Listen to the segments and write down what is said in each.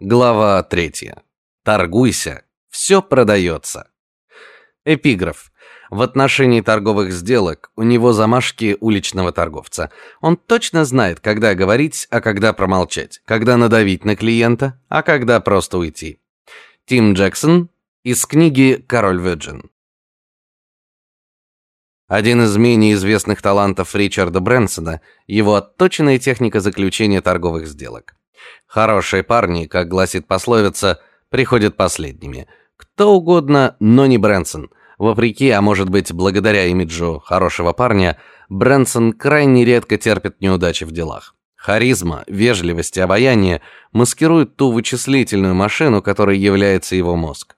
Глава третья. Торгуйся, все продается. Эпиграф. В отношении торговых сделок у него замашки уличного торговца. Он точно знает, когда говорить, а когда промолчать, когда надавить на клиента, а когда просто уйти. Тим Джексон из книги Король Virgin. Один из менее известных талантов Ричарда Брэнсона его отточенная техника заключения торговых сделок. Хорошие парни, как гласит пословица, приходят последними. Кто угодно, но не Брэнсон. Вопреки, а может быть, благодаря имиджу хорошего парня, Брэнсон крайне редко терпит неудачи в делах. Харизма, вежливость и обаяние маскируют ту вычислительную машину, которой является его мозг.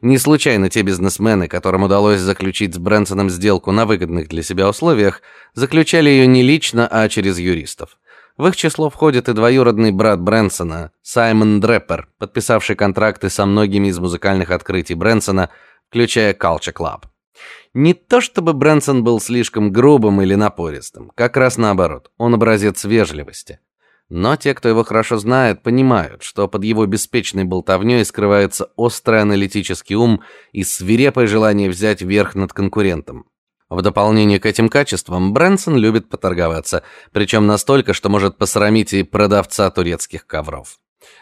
Не случайно те бизнесмены, которым удалось заключить с Брэнсоном сделку на выгодных для себя условиях, заключали ее не лично, а через юристов. В их число входит и двоюродный брат Брэнсона, Саймон Дреппер, подписавший контракты со многими из музыкальных открытий Брэнсона, включая Culture Club. Не то чтобы Брэнсон был слишком грубым или напористым, как раз наоборот, он образец вежливости. Но те, кто его хорошо знает, понимают, что под его беспечной болтовней скрывается острый аналитический ум и свирепое желание взять верх над конкурентом. В дополнение к этим качествам Брэнсон любит поторговаться, причем настолько, что может посрамить и продавца турецких ковров.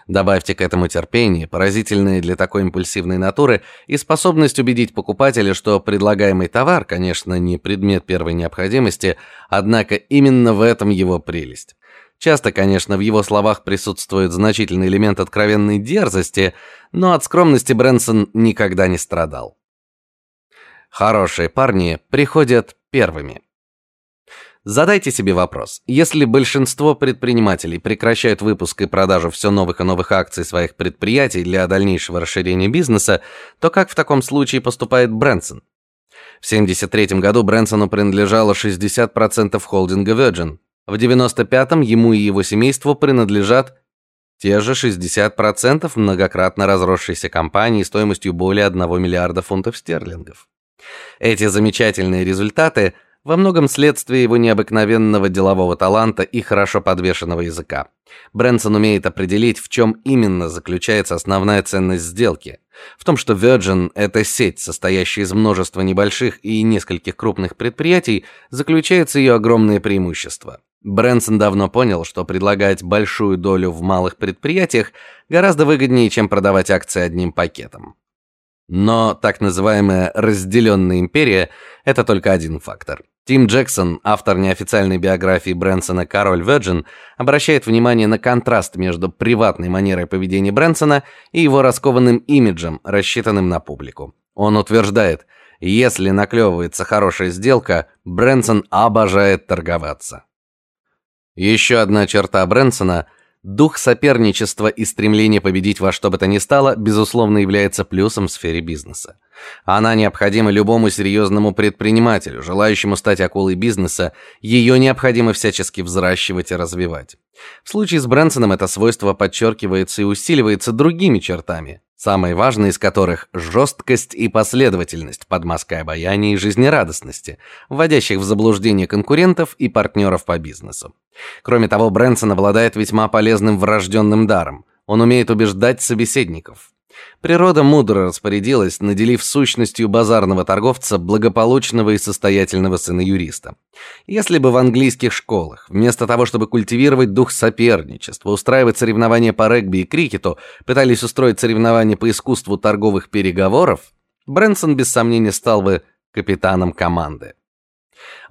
Добавьте к этому терпение, поразительное для такой импульсивной натуры, и способность убедить покупателя, что предлагаемый товар, конечно, не предмет первой необходимости, однако именно в этом его прелесть. Часто, конечно, в его словах присутствует значительный элемент откровенной дерзости, но от скромности Брэнсон никогда не страдал. Хорошие парни приходят первыми. Задайте себе вопрос: если большинство предпринимателей прекращают выпуск и продажу все новых и новых акций своих предприятий для дальнейшего расширения бизнеса, то как в таком случае поступает Брэнсон? В 73 году Брэнсону принадлежало 60% холдинга Virgin. В 95-м ему и его семейству принадлежат те же 60% многократно разросшейся компании стоимостью более 1 миллиарда фунтов стерлингов. Эти замечательные результаты во многом следствие его необыкновенного делового таланта и хорошо подвешенного языка. Брэнсон умеет определить, в чем именно заключается основная ценность сделки. В том, что Virgin это сеть, состоящая из множества небольших и нескольких крупных предприятий, заключается ее огромное преимущество. Брэнсон давно понял, что предлагать большую долю в малых предприятиях гораздо выгоднее, чем продавать акции одним пакетом. Но так называемая разделенная империя это только один фактор. Тим Джексон, автор неофициальной биографии Брэнсона Король Virgin, обращает внимание на контраст между приватной манерой поведения Брэнсона и его раскованным имиджем, рассчитанным на публику. Он утверждает: если наклевывается хорошая сделка, Брэнсон обожает торговаться. Еще одна черта Брэнсона дух соперничества и стремление победить во что бы то ни стало безусловно является плюсом в сфере бизнеса. Она необходима любому серьезному предпринимателю, желающему стать акулой бизнеса, ее необходимо всячески взращивать и развивать. В случае с Брэнсоном это свойство подчеркивается и усиливается другими чертами самые важные из которых жесткость и последовательность под маской обаяния и жизнерадостности, вводящих в заблуждение конкурентов и партнеров по бизнесу. Кроме того, Брэнсон обладает весьма полезным врожденным даром. Он умеет убеждать собеседников. Природа мудро распорядилась, наделив сущностью базарного торговца благополучного и состоятельного сына юриста. Если бы в английских школах вместо того, чтобы культивировать дух соперничества, устраивать соревнования по регби и крикету, пытались устроить соревнования по искусству торговых переговоров, Брэнсон без сомнения стал бы капитаном команды.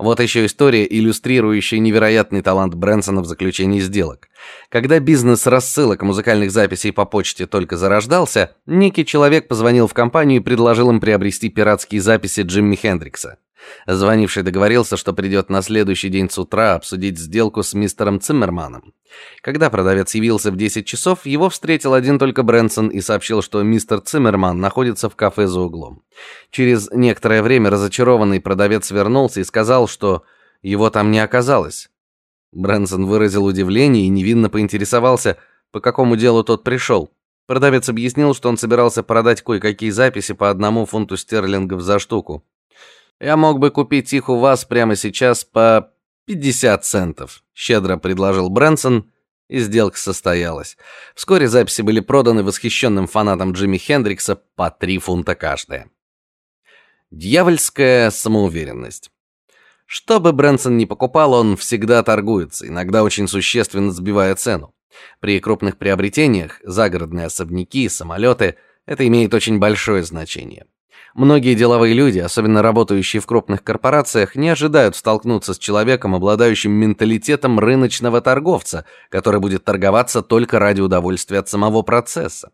Вот еще история, иллюстрирующая невероятный талант Брэнсона в заключении сделок. Когда бизнес рассылок музыкальных записей по почте только зарождался, некий человек позвонил в компанию и предложил им приобрести пиратские записи Джимми Хендрикса. Звонивший договорился, что придет на следующий день с утра обсудить сделку с мистером Циммерманом. Когда продавец явился в 10 часов, его встретил один только Брэнсон и сообщил, что мистер Циммерман находится в кафе за углом. Через некоторое время разочарованный продавец вернулся и сказал, что его там не оказалось. Брэнсон выразил удивление и невинно поинтересовался, по какому делу тот пришел. Продавец объяснил, что он собирался продать кое-какие записи по одному фунту стерлингов за штуку. Я мог бы купить их у вас прямо сейчас по 50 центов, щедро предложил Брэнсон И сделка состоялась. Вскоре записи были проданы восхищенным фанатам Джимми Хендрикса по 3 фунта каждая. Дьявольская самоуверенность. Что бы Брэнсон ни покупал, он всегда торгуется, иногда очень существенно сбивая цену. При крупных приобретениях, загородные особняки, самолеты, это имеет очень большое значение. Многие деловые люди, особенно работающие в крупных корпорациях, не ожидают столкнуться с человеком, обладающим менталитетом рыночного торговца, который будет торговаться только ради удовольствия от самого процесса.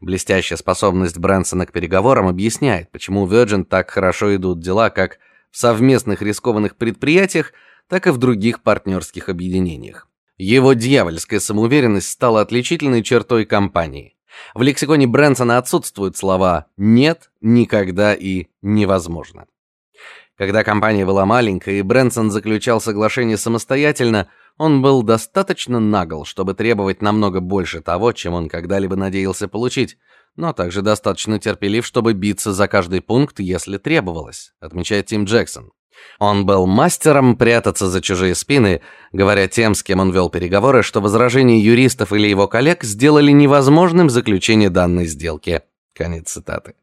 Блестящая способность Брэнсона к переговорам объясняет, почему Virgin так хорошо идут дела как в совместных рискованных предприятиях, так и в других партнерских объединениях. Его дьявольская самоуверенность стала отличительной чертой компании. В лексиконе Брэнсона отсутствуют слова «нет», «никогда» и «невозможно». Когда компания была маленькой и Брэнсон заключал соглашение самостоятельно, он был достаточно нагл, чтобы требовать намного больше того, чем он когда-либо надеялся получить, но также достаточно терпелив, чтобы биться за каждый пункт, если требовалось, отмечает Тим Джексон. Он был мастером прятаться за чужие спины, говоря тем, с кем он вел переговоры, что возражения юристов или его коллег сделали невозможным заключение данной сделки. Конец цитаты.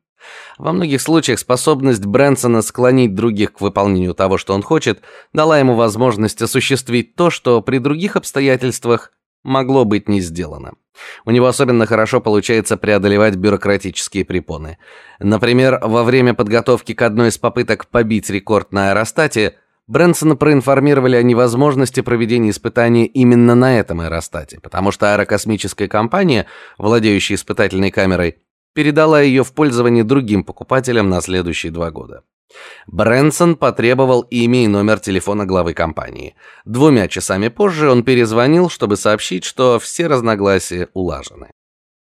Во многих случаях способность Брэнсона склонить других к выполнению того, что он хочет, дала ему возможность осуществить то, что при других обстоятельствах могло быть не сделано. У него особенно хорошо получается преодолевать бюрократические препоны. Например, во время подготовки к одной из попыток побить рекорд на аэростате, Брэнсона проинформировали о невозможности проведения испытания именно на этом аэростате, потому что аэрокосмическая компания, владеющая испытательной камерой, передала ее в пользование другим покупателям на следующие два года. Брэнсон потребовал имя и номер телефона главы компании. Двумя часами позже он перезвонил, чтобы сообщить, что все разногласия улажены.